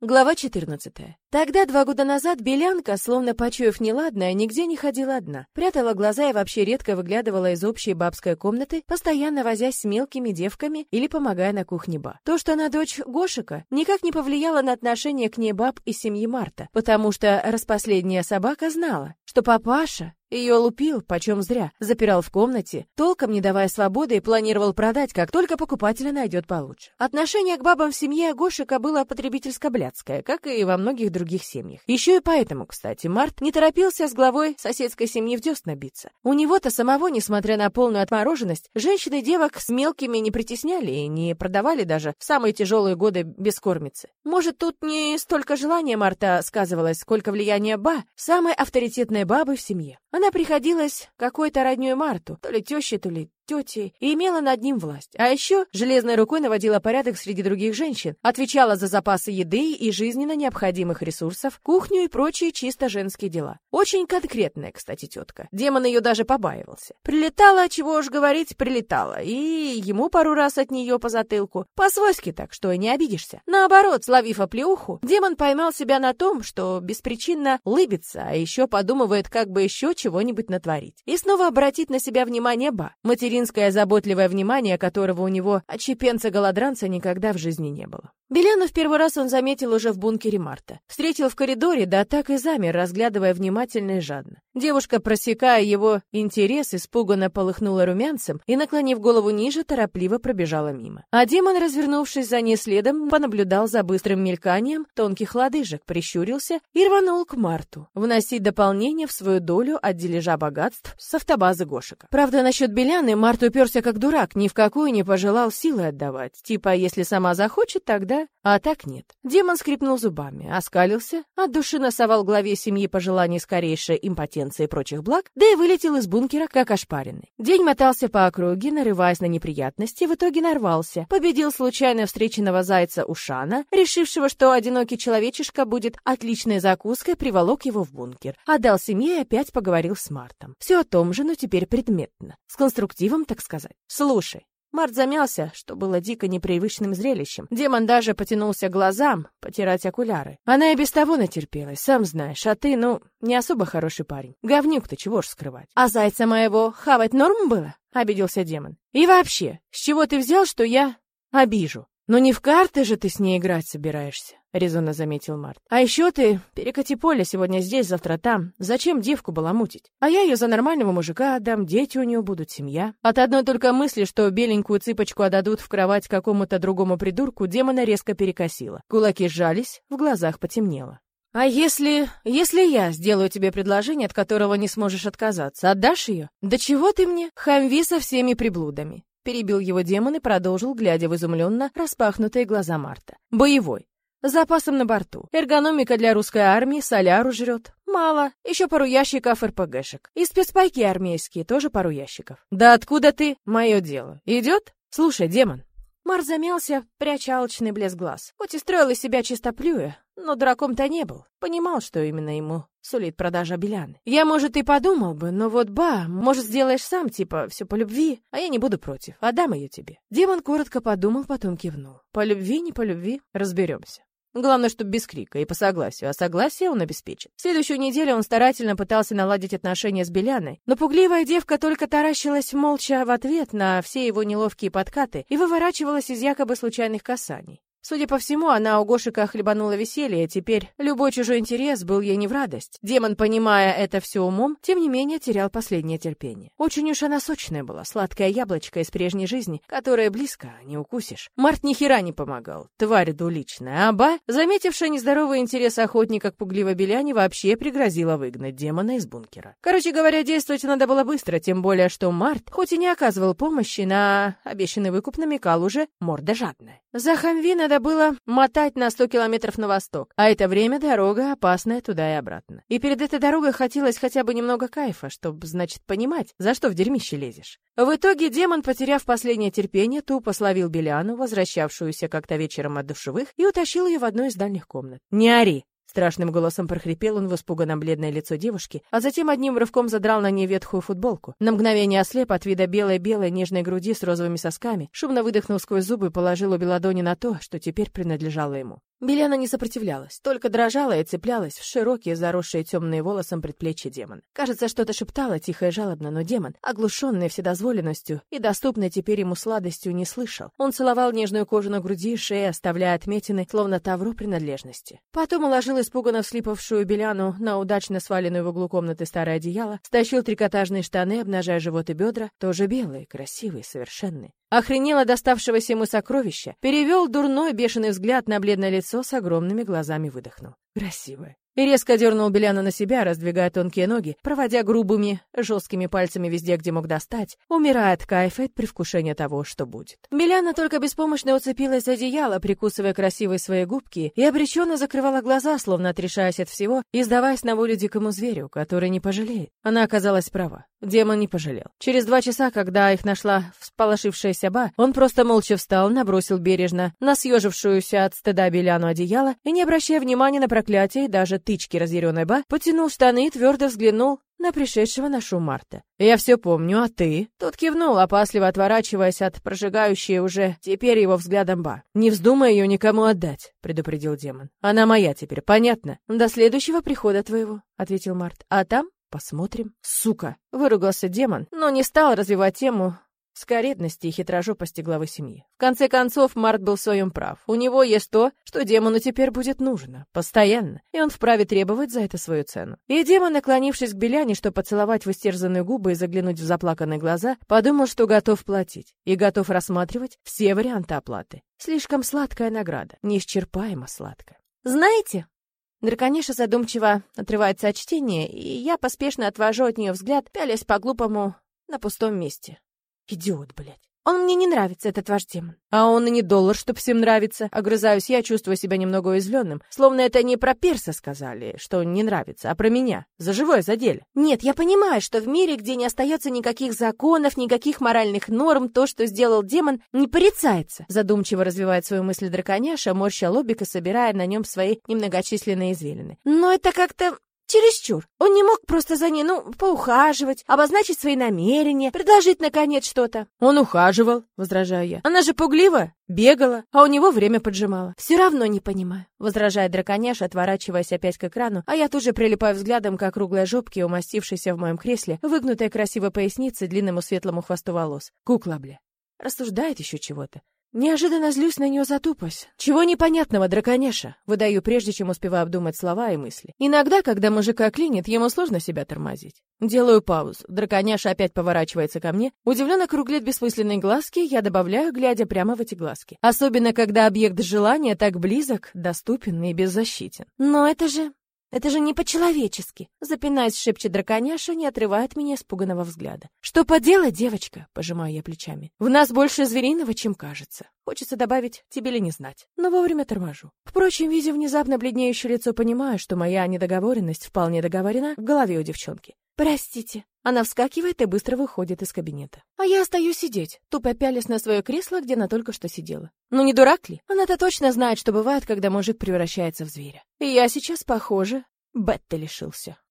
Глава 14. Тогда, два года назад, Белянка, словно почуяв неладное, нигде не ходила одна. Прятала глаза и вообще редко выглядывала из общей бабской комнаты, постоянно возясь с мелкими девками или помогая на кухне ба. То, что она дочь Гошика, никак не повлияло на отношение к ней баб из семьи Марта, потому что распоследняя собака знала, что папаша ее лупил, почем зря, запирал в комнате, толком не давая свободы и планировал продать, как только покупателя найдет получше. Отношение к бабам в семье Гошика было потребительско-блядское, как и во многих других семьях. Еще и поэтому, кстати, Март не торопился с главой соседской семьи в десна биться. У него-то самого, несмотря на полную отмороженность, женщины девок с мелкими не притесняли и не продавали даже в самые тяжелые годы бескормицы. Может, тут не столько желания Марта сказывалось, сколько влияние Ба, самой авторитетной бабы в семье. Она приходилась какой-то роднёй Марту, то ли тёще, то ли тети и имела над ним власть. А еще железной рукой наводила порядок среди других женщин, отвечала за запасы еды и жизненно необходимых ресурсов, кухню и прочие чисто женские дела. Очень конкретная, кстати, тетка. Демон ее даже побаивался. Прилетала, чего уж говорить, прилетала, и ему пару раз от нее по затылку. По-свойски так, что и не обидишься. Наоборот, словив оплеуху, демон поймал себя на том, что беспричинно лыбится, а еще подумывает, как бы еще чего-нибудь натворить. И снова обратить на себя внимание Ба. Материн материнское заботливое внимание, которого у него отщепенца-голодранца никогда в жизни не было. Беляну в первый раз он заметил уже в бункере Марта. Встретил в коридоре, да так и замер, разглядывая внимательно и жадно. Девушка, просекая его интерес, испуганно полыхнула румянцем и, наклонив голову ниже, торопливо пробежала мимо. А демон, развернувшись за ней следом, понаблюдал за быстрым мельканием тонких лодыжек, прищурился и рванул к Марту, вносить дополнение в свою долю от дележа богатств с автобазы Гошика. Правда, насчет Беляны Март уперся как дурак, ни в какую не пожелал силы отдавать. Типа, если сама захочет, тогда... А так нет. Демон скрипнул зубами, оскалился, от души носовал главе семьи пожеланий скорейшей импотенции и прочих благ, да и вылетел из бункера, как ошпаренный. День мотался по округе, нарываясь на неприятности, в итоге нарвался. Победил случайно встреченного зайца Ушана, решившего, что одинокий человечишка будет отличной закуской, приволок его в бункер. Отдал семье и опять поговорил с Мартом. Все о том же, но теперь предметно. С конструктивом так сказать. Слушай, Март замялся, что было дико непривычным зрелищем. Демон даже потянулся к глазам, потирать окуляры. Она и без того натерпелась, сам знаешь, а ты, ну, не особо хороший парень. Говнюк ты, чего ж скрывать. А зайца моего хавать норм было? Обиделся демон. И вообще, с чего ты взял, что я обижу? «Но не в карты же ты с ней играть собираешься», — резонно заметил Март. «А еще ты перекати поле сегодня здесь, завтра там. Зачем девку баламутить? А я ее за нормального мужика отдам, дети у нее будут, семья». От одной только мысли, что беленькую цыпочку отдадут в кровать какому-то другому придурку, демона резко перекосило. Кулаки сжались, в глазах потемнело. «А если... если я сделаю тебе предложение, от которого не сможешь отказаться, отдашь ее? Да чего ты мне? Хамви со всеми приблудами. Перебил его демон и продолжил, глядя в изумленно распахнутые глаза Марта. Боевой. Запасом на борту. Эргономика для русской армии, соляру жрет. Мало. Еще пару ящиков РПГшек. И спецпайки армейские, тоже пару ящиков. Да откуда ты? Мое дело. Идет? Слушай, демон, Мар замялся, пряча алчный блеск глаз. Хоть и строил из себя чистоплюя, но драком-то не был. Понимал, что именно ему сулит продажа Беляны. Я, может, и подумал бы, но вот, ба, может, сделаешь сам, типа, все по любви, а я не буду против, отдам ее тебе. Демон коротко подумал, потом кивнул. По любви, не по любви, разберемся. Главное, чтобы без крика и по согласию, а согласие он обеспечит. В следующую неделю он старательно пытался наладить отношения с Беляной, но пугливая девка только таращилась молча в ответ на все его неловкие подкаты и выворачивалась из якобы случайных касаний. Судя по всему, она у Гошика хлебанула веселье, теперь любой чужой интерес был ей не в радость. Демон, понимая это все умом, тем не менее терял последнее терпение. Очень уж она сочная была, сладкое яблочко из прежней жизни, которое близко, не укусишь. Март ни хера не помогал, тварь двуличная. А Ба, заметившая нездоровый интерес охотника к пугливой беляне, вообще пригрозила выгнать демона из бункера. Короче говоря, действовать надо было быстро, тем более, что Март, хоть и не оказывал помощи, на обещанный выкуп намекал уже морда жадная. За Хамви надо было мотать на 100 километров на восток, а это время дорога опасная туда и обратно. И перед этой дорогой хотелось хотя бы немного кайфа, чтобы, значит, понимать, за что в дерьмище лезешь. В итоге демон, потеряв последнее терпение, тупо словил Беляну, возвращавшуюся как-то вечером от душевых, и утащил ее в одну из дальних комнат. «Не ори!» Страшным голосом прохрипел он в испуганно бледное лицо девушки, а затем одним рывком задрал на ней ветхую футболку. На мгновение ослеп от вида белой-белой нежной груди с розовыми сосками, шумно выдохнул сквозь зубы и положил обе ладони на то, что теперь принадлежало ему. Беляна не сопротивлялась, только дрожала и цеплялась в широкие, заросшие темные волосом предплечья демона. Кажется, что-то шептала тихо и жалобно, но демон, оглушенный вседозволенностью и доступной теперь ему сладостью, не слышал. Он целовал нежную кожу на груди и шее, оставляя отметины, словно тавру принадлежности. Потом уложил испуганно вслипавшую Беляну на удачно сваленную в углу комнаты старое одеяло, стащил трикотажные штаны, обнажая живот и бедра, тоже белые, красивые, совершенные. Охренело доставшегося ему сокровища, перевел дурной бешеный взгляд на бледное лицо с огромными глазами, выдохнул. Красивое и резко дернул Беляна на себя, раздвигая тонкие ноги, проводя грубыми, жесткими пальцами везде, где мог достать, умирая от кайфа и от предвкушения того, что будет. Беляна только беспомощно уцепилась за одеяло, прикусывая красивые свои губки, и обреченно закрывала глаза, словно отрешаясь от всего, и сдаваясь на волю дикому зверю, который не пожалеет. Она оказалась права. Демон не пожалел. Через два часа, когда их нашла всполошившаяся ба, он просто молча встал, набросил бережно на съежившуюся от стыда Беляну одеяло и, не обращая внимания на проклятие даже тычки разъяренной ба, потянул штаны и твердо взглянул на пришедшего на шум Марта. «Я все помню, а ты?» Тот кивнул, опасливо отворачиваясь от прожигающей уже теперь его взглядом ба. «Не вздумай ее никому отдать», — предупредил демон. «Она моя теперь, понятно?» «До следующего прихода твоего», — ответил Март. «А там посмотрим». «Сука!» — выругался демон, но не стал развивать тему скоредности и хитрожопости главы семьи. В конце концов, Март был в своем прав. У него есть то, что демону теперь будет нужно. Постоянно. И он вправе требовать за это свою цену. И демон, наклонившись к Беляне, чтобы поцеловать в истерзанные губы и заглянуть в заплаканные глаза, подумал, что готов платить. И готов рассматривать все варианты оплаты. Слишком сладкая награда. Неисчерпаемо сладкая. «Знаете?» Дракониша задумчиво отрывается от чтения, и я поспешно отвожу от нее взгляд, пялясь по-глупому на пустом месте. Идиот, блядь. Он мне не нравится, этот ваш демон. А он и не доллар, чтоб всем нравится. Огрызаюсь я, чувствую себя немного уязвленным. Словно это не про перса сказали, что не нравится, а про меня. За живое задели. Нет, я понимаю, что в мире, где не остается никаких законов, никаких моральных норм, то, что сделал демон, не порицается. Задумчиво развивает свою мысль драконяша, морща лобик и собирая на нем свои немногочисленные извилины. Но это как-то Чересчур. Он не мог просто за ней, ну, поухаживать, обозначить свои намерения, предложить, наконец, что-то. Он ухаживал, возражаю я. Она же пуглива, бегала, а у него время поджимало. Все равно не понимаю, возражает драконяш, отворачиваясь опять к экрану, а я тут же прилипаю взглядом к округлой жопке, умастившейся в моем кресле, выгнутая красивой пояснице длинному светлому хвосту волос. Кукла, бля. Рассуждает еще чего-то. Неожиданно злюсь на нее за тупость. Чего непонятного, драконеша? Выдаю, прежде чем успеваю обдумать слова и мысли. Иногда, когда мужика клинит, ему сложно себя тормозить. Делаю паузу. Драконяша опять поворачивается ко мне. Удивленно круглит бессмысленные глазки, я добавляю, глядя прямо в эти глазки. Особенно, когда объект желания так близок, доступен и беззащитен. Но это же... Это же не по-человечески. Запинаясь, шепчет драконяша, не отрывая от меня испуганного взгляда. Что поделать, девочка? Пожимаю я плечами. В нас больше звериного, чем кажется. Хочется добавить, тебе ли не знать. Но вовремя торможу. Впрочем, видя внезапно бледнеющее лицо, понимаю, что моя недоговоренность вполне договорена в голове у девчонки. Простите. Она вскакивает и быстро выходит из кабинета. А я остаюсь сидеть, тупо пялясь на свое кресло, где она только что сидела. Ну не дурак ли? Она-то точно знает, что бывает, когда мужик превращается в зверя. И я сейчас, похоже, Бетта лишился.